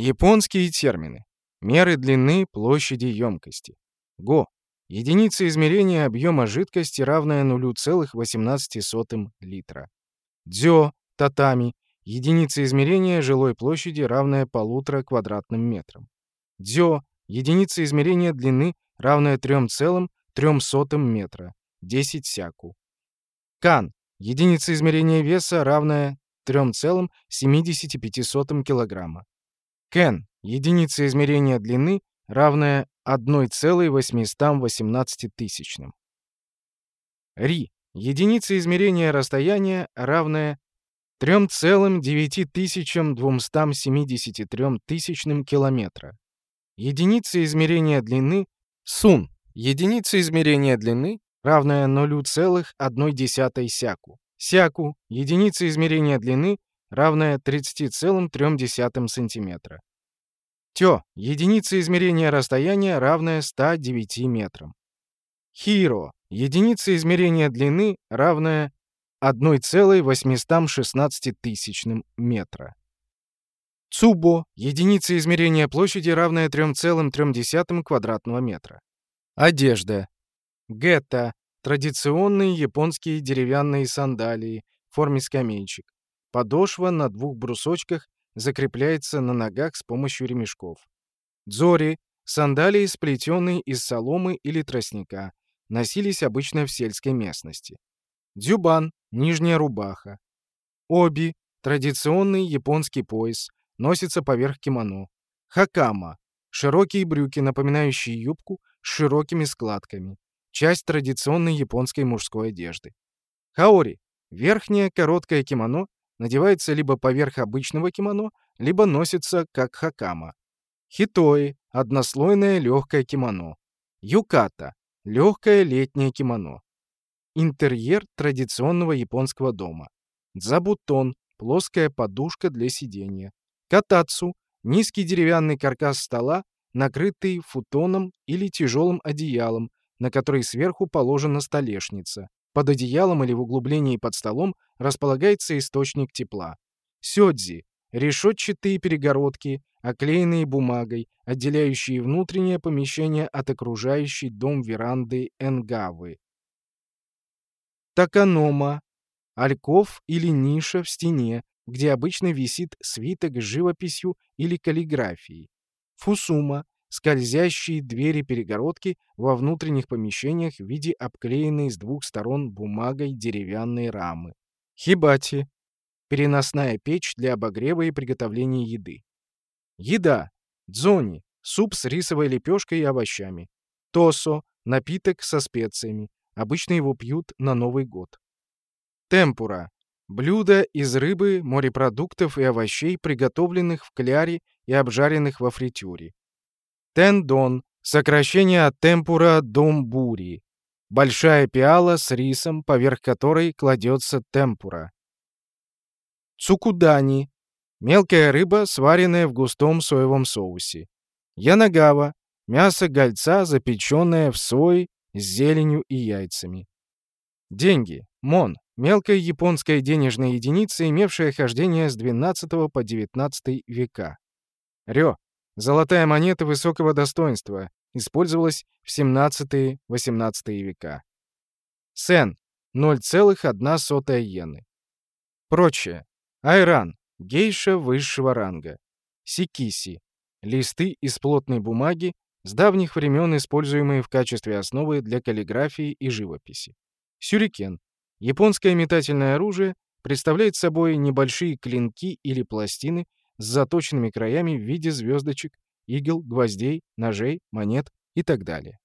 Японские термины. Меры длины, площади, емкости. ГО. Единица измерения объема жидкости, равная 0,18 литра. Дзё, татами. Единица измерения жилой площади, равная полутора квадратным метрам. Дзё. Единица измерения длины, равная 3,03 метра. 10 сяку. Кан. Единица измерения веса, равная 3,75 килограмма. Кен. Единица измерения длины, равная 1,818 тысячным. Ри. Единица измерения расстояния, равная 3,9273 тысячным километра. Единица измерения длины Сун. Единица измерения длины, равная 0,1 сяку. Сяку. Единица измерения длины, равная 30,3 сантиметра. Тё — единица измерения расстояния, равная 109 метрам. Хиро — единица измерения длины, равная 1,816 тысячным метра. Цубо — единица измерения площади, равная 3,3 квадратного метра. Одежда. Гетто — традиционные японские деревянные сандалии в форме скамеечек. Подошва на двух брусочках закрепляется на ногах с помощью ремешков. Дзори — сандалии, сплетенные из соломы или тростника, носились обычно в сельской местности. Дзюбан — нижняя рубаха. Оби — традиционный японский пояс, носится поверх кимоно. Хакама — широкие брюки, напоминающие юбку с широкими складками. Часть традиционной японской мужской одежды. Хаори — верхнее короткое кимоно надевается либо поверх обычного кимоно, либо носится как хакама. Хитои — однослойное легкое кимоно. Юката — легкое летнее кимоно. Интерьер традиционного японского дома. Дзабутон — плоская подушка для сидения. Катацу — низкий деревянный каркас стола, накрытый футоном или тяжелым одеялом, на который сверху положена столешница. Под одеялом или в углублении под столом располагается источник тепла. Сёдзи — решетчатые перегородки, оклеенные бумагой, отделяющие внутреннее помещение от окружающей дом веранды энгавы. Таканома — альков или ниша в стене, где обычно висит свиток с живописью или каллиграфией. Фусума скользящие двери-перегородки во внутренних помещениях в виде обклеенной с двух сторон бумагой деревянной рамы. Хибати — переносная печь для обогрева и приготовления еды. Еда. Дзони — суп с рисовой лепешкой и овощами. Тосо — напиток со специями. Обычно его пьют на Новый год. Темпура — блюдо из рыбы, морепродуктов и овощей, приготовленных в кляре и обжаренных во фритюре. Тендон, сокращение от темпура домбури. Большая пиала с рисом, поверх которой кладется темпура. Цукудани. Мелкая рыба, сваренная в густом соевом соусе. Янагава. Мясо гольца, запеченное в сое с зеленью и яйцами. Деньги. Мон. Мелкая японская денежная единица, имевшая хождение с 12 по 19 века. Рё. Золотая монета высокого достоинства. Использовалась в 17-18 века. Сен — 0,1 иены. Прочее. Айран — гейша высшего ранга. Сикиси — листы из плотной бумаги, с давних времен используемые в качестве основы для каллиграфии и живописи. Сюрикен — японское метательное оружие, представляет собой небольшие клинки или пластины, с заточенными краями в виде звездочек, игл, гвоздей, ножей, монет и так далее.